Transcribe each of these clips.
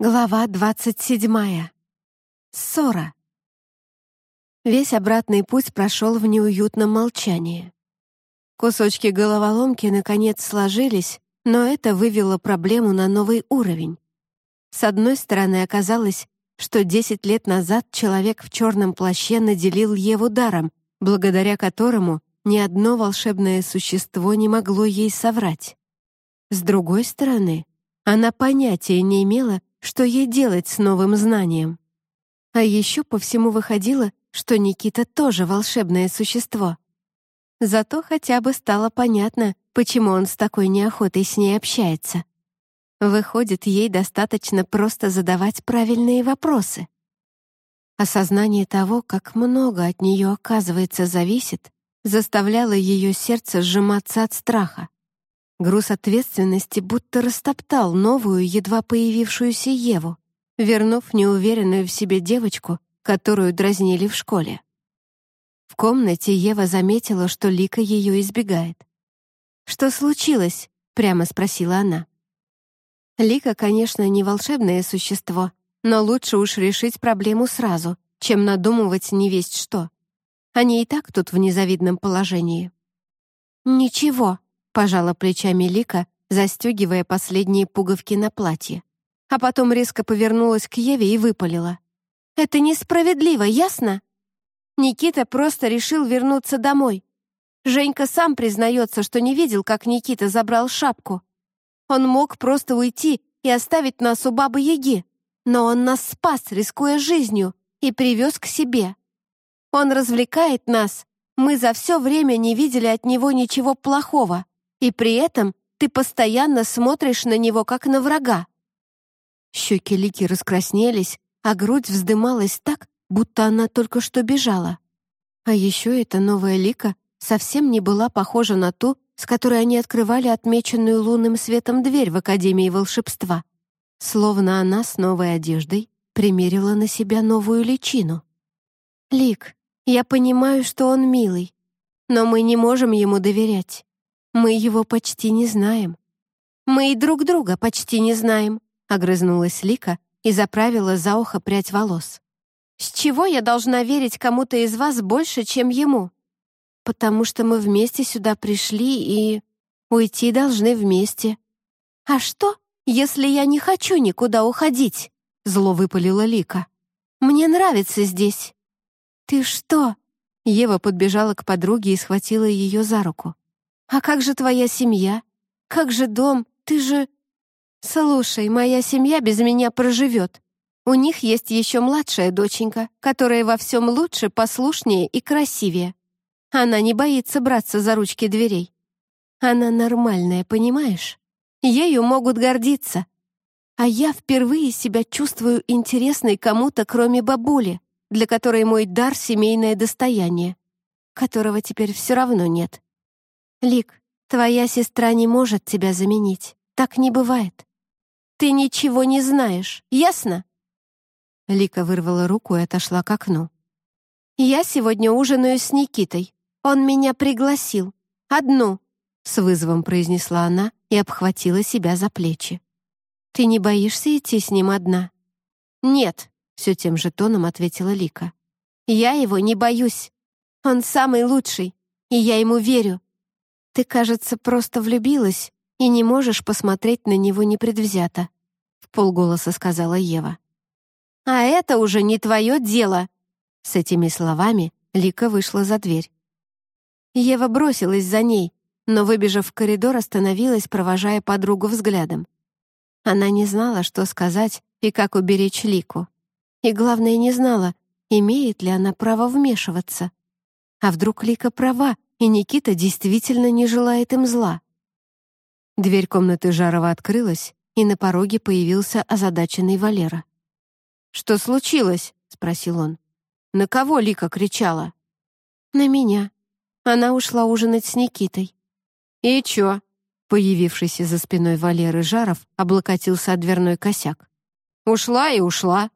Глава двадцать седьмая. Ссора. Весь обратный путь прошел в неуютном молчании. Кусочки головоломки наконец сложились, но это вывело проблему на новый уровень. С одной стороны, оказалось, что десять лет назад человек в черном плаще наделил Еву даром, благодаря которому ни одно волшебное существо не могло ей соврать. С другой стороны, она понятия не имела, что ей делать с новым знанием. А еще по всему выходило, что Никита тоже волшебное существо. Зато хотя бы стало понятно, почему он с такой неохотой с ней общается. Выходит, ей достаточно просто задавать правильные вопросы. Осознание того, как много от нее, оказывается, зависит, заставляло ее сердце сжиматься от страха. Груз ответственности будто растоптал новую, едва появившуюся Еву, вернув неуверенную в себе девочку, которую дразнили в школе. В комнате Ева заметила, что Лика ее избегает. «Что случилось?» — прямо спросила она. Лика, конечно, не волшебное существо, но лучше уж решить проблему сразу, чем надумывать не весть что. Они и так тут в незавидном положении. «Ничего», Пожала плечами Лика, застегивая последние пуговки на платье. А потом резко повернулась к Еве и выпалила. «Это несправедливо, ясно? Никита просто решил вернуться домой. Женька сам признается, что не видел, как Никита забрал шапку. Он мог просто уйти и оставить нас у бабы-яги, но он нас спас, рискуя жизнью, и привез к себе. Он развлекает нас. Мы за все время не видели от него ничего плохого. И при этом ты постоянно смотришь на него, как на врага. Щеки Лики раскраснелись, а грудь вздымалась так, будто она только что бежала. А еще эта новая Лика совсем не была похожа на ту, с которой они открывали отмеченную лунным светом дверь в Академии волшебства. Словно она с новой одеждой примерила на себя новую личину. «Лик, я понимаю, что он милый, но мы не можем ему доверять. Мы его почти не знаем. Мы и друг друга почти не знаем, огрызнулась Лика и заправила за ухо прядь волос. С чего я должна верить кому-то из вас больше, чем ему? Потому что мы вместе сюда пришли и уйти должны вместе. А что, если я не хочу никуда уходить? Зло выпалила Лика. Мне нравится здесь. Ты что? Ева подбежала к подруге и схватила ее за руку. «А как же твоя семья? Как же дом? Ты же...» «Слушай, моя семья без меня проживет. У них есть еще младшая доченька, которая во всем лучше, послушнее и красивее. Она не боится браться за ручки дверей. Она нормальная, понимаешь? Ею могут гордиться. А я впервые себя чувствую интересной кому-то, кроме бабули, для которой мой дар — семейное достояние, которого теперь все равно нет. Лик, твоя сестра не может тебя заменить. Так не бывает. Ты ничего не знаешь, ясно?» Лика вырвала руку и отошла к окну. «Я сегодня ужинаю с Никитой. Он меня пригласил. Одну», — с вызовом произнесла она и обхватила себя за плечи. «Ты не боишься идти с ним одна?» «Нет», — все тем же тоном ответила Лика. «Я его не боюсь. Он самый лучший, и я ему верю. Ты, кажется, просто влюбилась и не можешь посмотреть на него непредвзято», — в полголоса сказала Ева. «А это уже не твое дело!» С этими словами Лика вышла за дверь. Ева бросилась за ней, но, выбежав в коридор, остановилась, провожая подругу взглядом. Она не знала, что сказать и как уберечь Лику. И, главное, не знала, имеет ли она право вмешиваться. А вдруг Лика права, и Никита действительно не желает им зла. Дверь комнаты Жарова открылась, и на пороге появился озадаченный Валера. «Что случилось?» — спросил он. «На кого Лика кричала?» «На меня. Она ушла ужинать с Никитой». «И чё?» Появившийся за спиной Валеры Жаров облокотился о дверной косяк. «Ушла и ушла».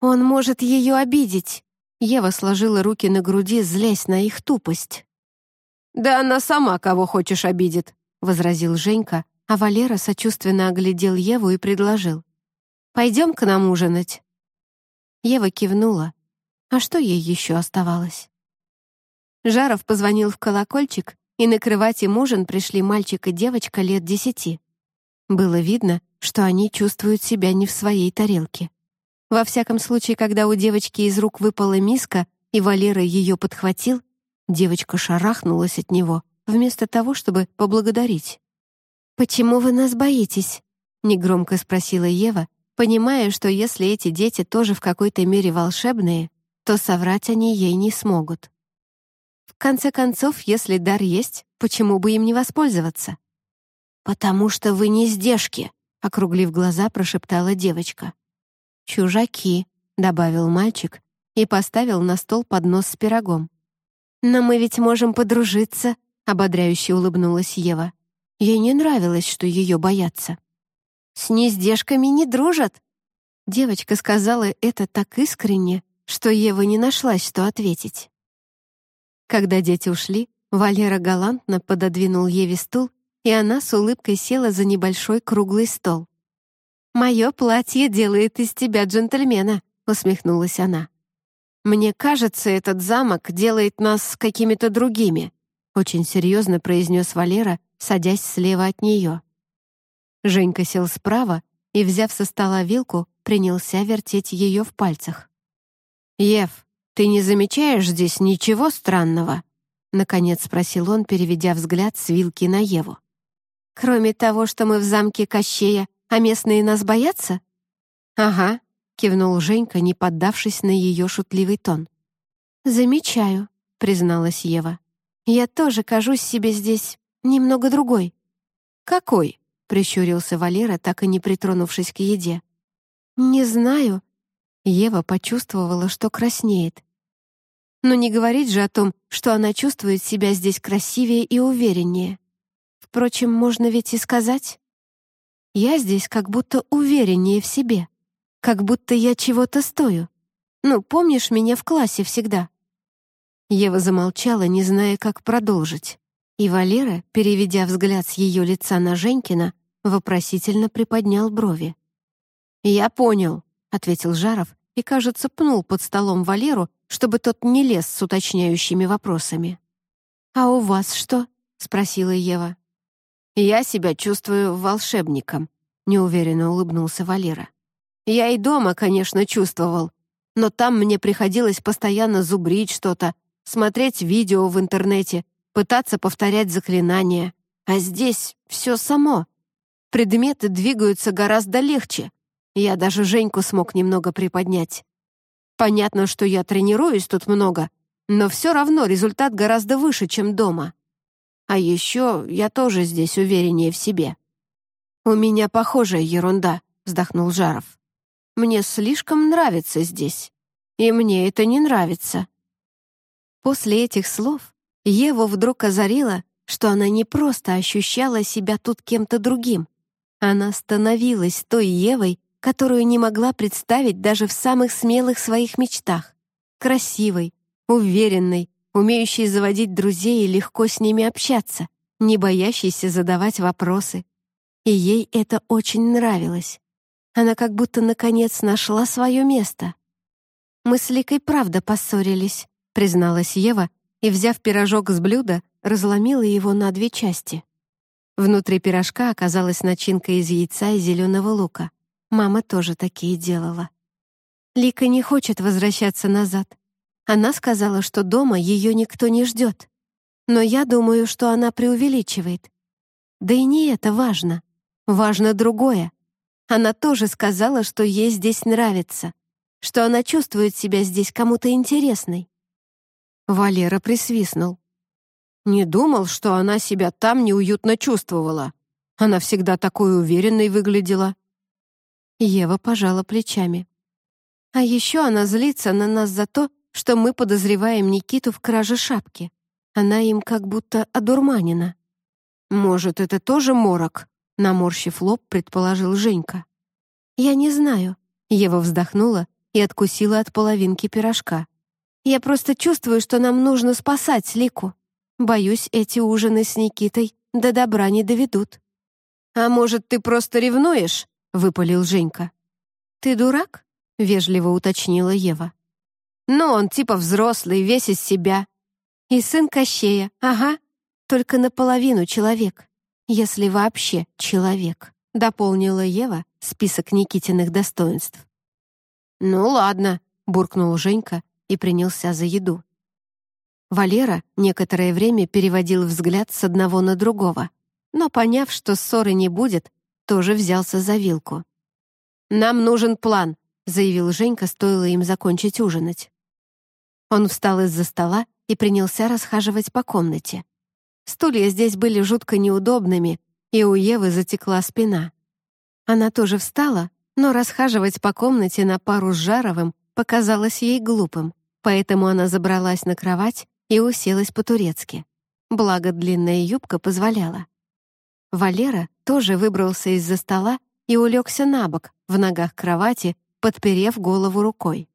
«Он может ее обидеть». Ева сложила руки на груди, злясь на их тупость. «Да она сама кого хочешь обидит», — возразил Женька, а Валера сочувственно оглядел Еву и предложил. Пойдем к нам ужинать». Ева кивнула. А что ей еще оставалось? Жаров позвонил в колокольчик, и накрывать им ужин пришли мальчик и девочка лет десяти. Было видно, что они чувствуют себя не в своей тарелке. Во всяком случае, когда у девочки из рук выпала миска, и Валера ее подхватил, девочка шарахнулась от него, вместо того, чтобы поблагодарить. «Почему вы нас боитесь?» — негромко спросила Ева, понимая, что если эти дети тоже в какой-то мере волшебные, то соврать они ей не смогут. В конце концов, если дар есть, почему бы им не воспользоваться? «Потому что вы не здешки», — округлив глаза, прошептала девочка. «Чужаки», — добавил мальчик и поставил на стол поднос с пирогом. «Но мы ведь можем подружиться», — ободряюще улыбнулась Ева. Ей не нравилось, что ее боятся. «С нездешками не дружат!» Девочка сказала это так искренне, что Ева не нашлась, что ответить. Когда дети ушли, Валера галантно пододвинул Еве стул, и она с улыбкой села за небольшой круглый стол. «Мое платье делает из тебя джентльмена», — усмехнулась она. «Мне кажется, этот замок делает нас какими-то другими», — очень серьезно произнес Валера, садясь слева от нее. Женька сел справа и, взяв со стола вилку, принялся вертеть ее в пальцах. «Ев, ты не замечаешь здесь ничего странного?» — наконец спросил он, переведя взгляд с вилки на Еву. «Кроме того, что мы в замке Кощея, а местные нас боятся?» «Ага», — кивнул Женька, не поддавшись на ее шутливый тон. «Замечаю», — призналась Ева. «Я тоже кажусь себе здесь немного другой». «Какой?» прищурился Валера, так и не притронувшись к еде. «Не знаю». Ева почувствовала, что краснеет. Но не говорить же о том, что она чувствует себя здесь красивее и увереннее. Впрочем, можно ведь и сказать. Я здесь как будто увереннее в себе, как будто я чего-то стою. Ну, помнишь меня в классе всегда?» Ева замолчала, не зная, как продолжить. И Валера, переведя взгляд с ее лица на Женькина, вопросительно приподнял брови. «Я понял», — ответил Жаров и, кажется, пнул под столом Валеру, чтобы тот не лез с уточняющими вопросами. «А у вас что?» — спросила Ева. «Я себя чувствую волшебником», — неуверенно улыбнулся Валера. «Я и дома, конечно, чувствовал, но там мне приходилось постоянно зубрить что-то, смотреть видео в интернете, пытаться повторять заклинания. А здесь все само, Предметы двигаются гораздо легче. Я даже Женьку смог немного приподнять. Понятно, что я тренируюсь тут много, но все равно результат гораздо выше, чем дома. А еще я тоже здесь увереннее в себе. «У меня похожая ерунда», — вздохнул Жаров. «Мне слишком нравится здесь, и мне это не нравится». После этих слов Еву вдруг озарило, что она не просто ощущала себя тут кем-то другим, она становилась той Евой, которую не могла представить даже в самых смелых своих мечтах. Красивой, уверенной, умеющей заводить друзей и легко с ними общаться, не боящейся задавать вопросы. И ей это очень нравилось. Она как будто наконец нашла свое место. «Мы с Ликой правда поссорились», — призналась Ева, и, взяв пирожок с блюда, разломила его на две части. Внутри пирожка оказалась начинка из яйца и зеленого лука. Мама тоже такие делала. Лика не хочет возвращаться назад. Она сказала, что дома ее никто не ждет. Но я думаю, что она преувеличивает. Да и не это важно. Важно другое. Она тоже сказала, что ей здесь нравится, что она чувствует себя здесь кому-то интересной. Валера присвистнул. Не думал, что она себя там неуютно чувствовала. Она всегда такой уверенной выглядела. Ева пожала плечами. А еще она злится на нас за то, что мы подозреваем Никиту в краже шапки. Она им как будто одурманена. Может, это тоже морок? Наморщив лоб, предположил Женька. Я не знаю. Ева вздохнула и откусила от половинки пирожка. Я просто чувствую, что нам нужно спасать Лику. Боюсь, эти ужины с Никитой до добра не доведут». «А может, ты просто ревнуешь?» — выпалил Женька. «Ты дурак?» — вежливо уточнила Ева. «Ну, он типа взрослый, весь из себя. И сын Кощея, ага, только наполовину человек, если вообще человек», — дополнила Ева список Никитиных достоинств. «Ну ладно», — буркнул Женька и принялся за еду. Валера некоторое время переводил взгляд с одного на другого, но, поняв, что ссоры не будет, тоже взялся за вилку. «Нам нужен план», — заявил Женька, стоило им закончить ужинать. Он встал из-за стола и принялся расхаживать по комнате. Стулья здесь были жутко неудобными, и у Евы затекла спина. Она тоже встала, но расхаживать по комнате на пару с Жаровым показалось ей глупым, поэтому она забралась на кровать и уселась по-турецки. Благо, длинная юбка позволяла. Валера тоже выбрался из-за стола и улегся на бок, в ногах кровати, подперев голову рукой.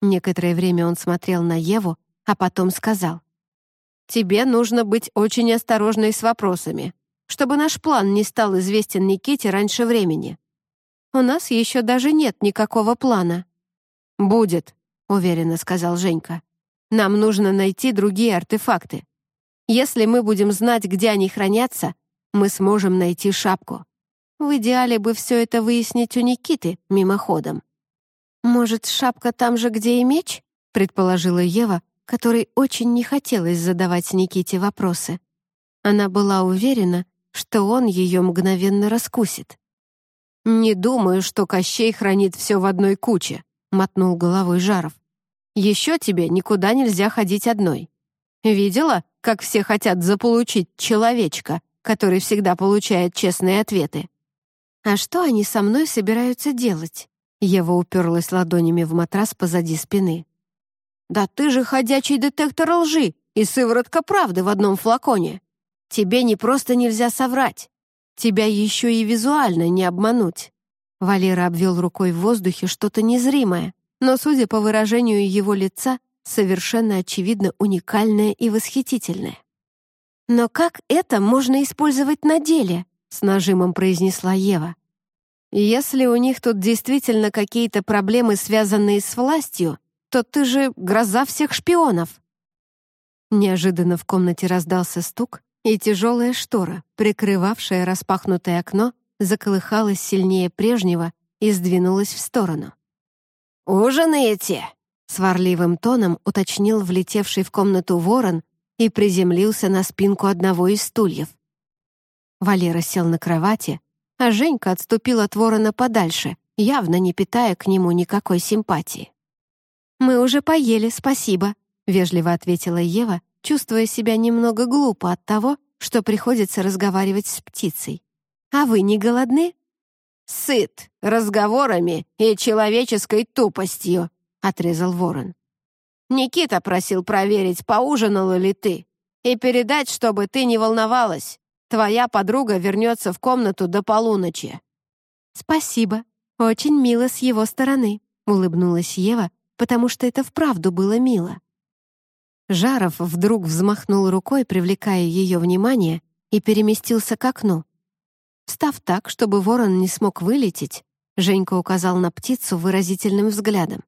Некоторое время он смотрел на Еву, а потом сказал. «Тебе нужно быть очень осторожной с вопросами, чтобы наш план не стал известен Никите раньше времени. У нас еще даже нет никакого плана». «Будет», — уверенно сказал Женька. «Нам нужно найти другие артефакты. Если мы будем знать, где они хранятся, мы сможем найти шапку. В идеале бы все это выяснить у Никиты мимоходом. «Может, шапка там же, где и меч?» — предположила Ева, которой очень не хотелось задавать Никите вопросы. Она была уверена, что он ее мгновенно раскусит. «Не думаю, что Кощей хранит все в одной куче», — мотнул головой Жаров. «Еще тебе никуда нельзя ходить одной. Видела, как все хотят заполучить человечка, который всегда получает честные ответы?» «А что они со мной собираются делать?» Ева уперлась ладонями в матрас позади спины. «Да ты же ходячий детектор лжи и сыворотка правды в одном флаконе. Тебе не просто нельзя соврать. Тебя еще и визуально не обмануть». Валера обвел рукой в воздухе что-то незримое, но, судя по выражению его лица, совершенно очевидно уникальное и восхитительное. «Но как это можно использовать на деле?» с нажимом произнесла Ева. «Если у них тут действительно какие-то проблемы, связанные с властью, то ты же гроза всех шпионов». Неожиданно в комнате раздался стук, и тяжелая штора, прикрывавшая распахнутое окно, заколыхалась сильнее прежнего и сдвинулась в сторону. «Ужинаете?» — сварливым тоном уточнил влетевший в комнату ворон и приземлился на спинку одного из стульев. Валера сел на кровати, а Женька отступил от ворона подальше, явно не питая к нему никакой симпатии. «Мы уже поели, спасибо», — вежливо ответила Ева, чувствуя себя немного глупо от того, что приходится разговаривать с птицей. «А вы не голодны?» «Сыт разговорами и человеческой тупостью», — отрезал ворон. «Никита просил проверить, поужинала ли ты, и передать, чтобы ты не волновалась. Твоя подруга вернется в комнату до полуночи». «Спасибо. Очень мило с его стороны», — улыбнулась Ева, потому что это вправду было мило. Жаров вдруг взмахнул рукой, привлекая ее внимание, и переместился к окну. Встав так, чтобы ворон не смог вылететь, Женька указал на птицу выразительным взглядом.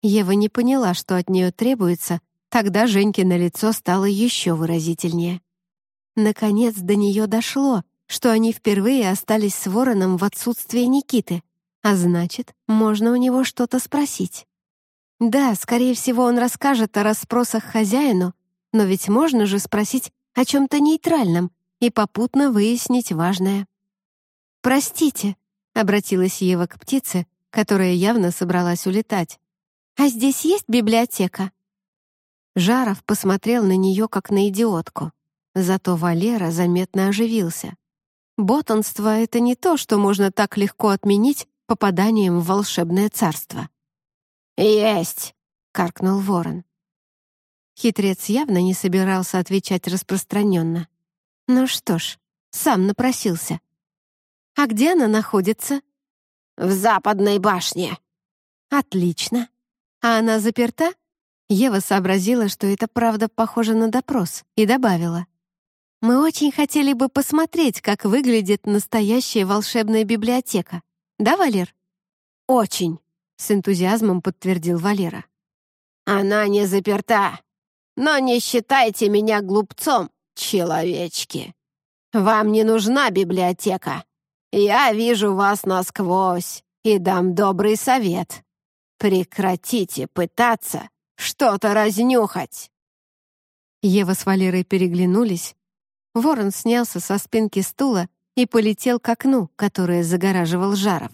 Ева не поняла, что от нее требуется, тогда Женьке на лицо стало еще выразительнее. Наконец до нее дошло, что они впервые остались с вороном в отсутствие Никиты, а значит, можно у него что-то спросить. Да, скорее всего, он расскажет о расспросах хозяину, но ведь можно же спросить о чем-то нейтральном и попутно выяснить важное. «Простите», — обратилась Ева к птице, которая явно собралась улетать. «А здесь есть библиотека?» Жаров посмотрел на нее, как на идиотку. Зато Валера заметно оживился. Ботанство — это не то, что можно так легко отменить попаданием в волшебное царство. «Есть!» — каркнул ворон. Хитрец явно не собирался отвечать распространенно. Ну что ж, сам напросился. «А где она находится?» «В западной башне». «Отлично. А она заперта?» Ева сообразила, что это правда похоже на допрос, и добавила. Мы очень хотели бы посмотреть, как выглядит настоящая волшебная библиотека. Да, Валер? очень», — с энтузиазмом подтвердил Валера. «Она не заперта, но не считайте меня глупцом, человечки. Вам не нужна библиотека. Я вижу вас насквозь и дам добрый совет. Прекратите пытаться что-то разнюхать». Ева с Валерой переглянулись. Ворон снялся со спинки стула и полетел к окну, которое загораживал Жаров.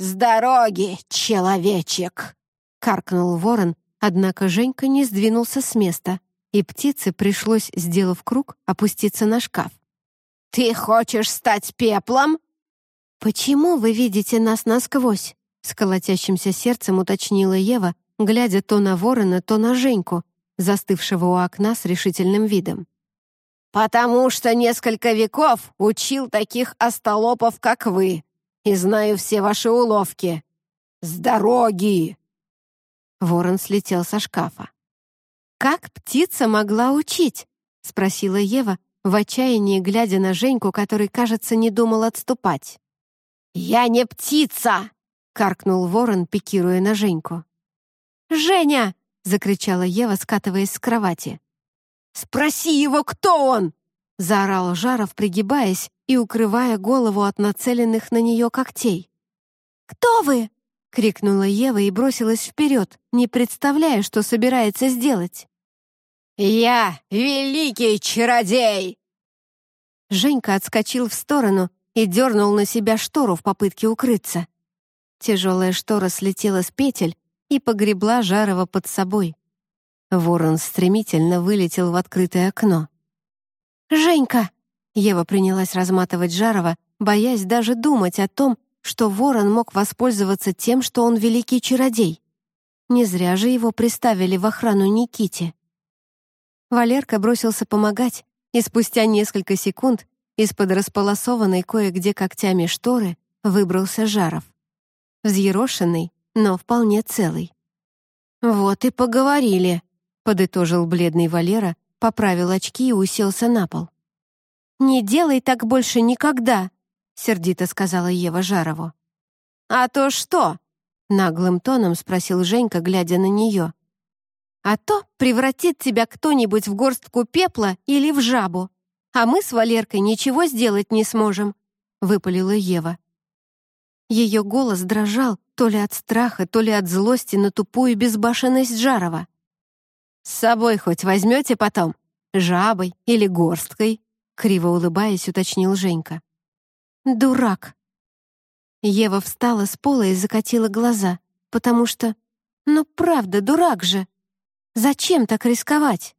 «С дороги, человечек!» — каркнул ворон, однако Женька не сдвинулся с места, и птице пришлось, сделав круг, опуститься на шкаф. «Ты хочешь стать пеплом?» «Почему вы видите нас насквозь?» — с колотящимся сердцем уточнила Ева, глядя то на ворона, то на Женьку, застывшего у окна с решительным видом. «Потому что несколько веков учил таких остолопов, как вы, и знаю все ваши уловки. С дороги!» Ворон слетел со шкафа. «Как птица могла учить?» — спросила Ева, в отчаянии глядя на Женьку, который, кажется, не думал отступать. «Я не птица!» — каркнул ворон, пикируя на Женьку. «Женя!» — закричала Ева, скатываясь с кровати. «Спроси его, кто он!» — заорал Жаров, пригибаясь и укрывая голову от нацеленных на нее когтей. «Кто вы?» — крикнула Ева и бросилась вперед, не представляя, что собирается сделать. «Я великий чародей!» Женька отскочил в сторону и дернул на себя штору в попытке укрыться. Тяжелая штора слетела с петель и погребла Жарова под собой. Ворон стремительно вылетел в открытое окно. «Женька!» — Ева принялась разматывать Жарова, боясь даже думать о том, что ворон мог воспользоваться тем, что он великий чародей. Не зря же его приставили в охрану Никите. Валерка бросился помогать, и спустя несколько секунд из-под располосованной кое-где когтями шторы выбрался Жаров. Взъерошенный, но вполне целый. «Вот и поговорили», — подытожил бледный Валера, поправил очки и уселся на пол. «Не делай так больше никогда», — сердито сказала Ева Жарову. «А то что?» — наглым тоном спросил Женька, глядя на нее. «А то превратит тебя кто-нибудь в горстку пепла или в жабу, а мы с Валеркой ничего сделать не сможем», — выпалила Ева. Ее голос дрожал то ли от страха, то ли от злости на тупую безбашенность Жарова. «С собой хоть возьмете потом? Жабой или горсткой?» Криво улыбаясь, уточнил Женька. «Дурак!» Ева встала с пола и закатила глаза, потому что... Ну, правда, дурак же! Зачем так рисковать?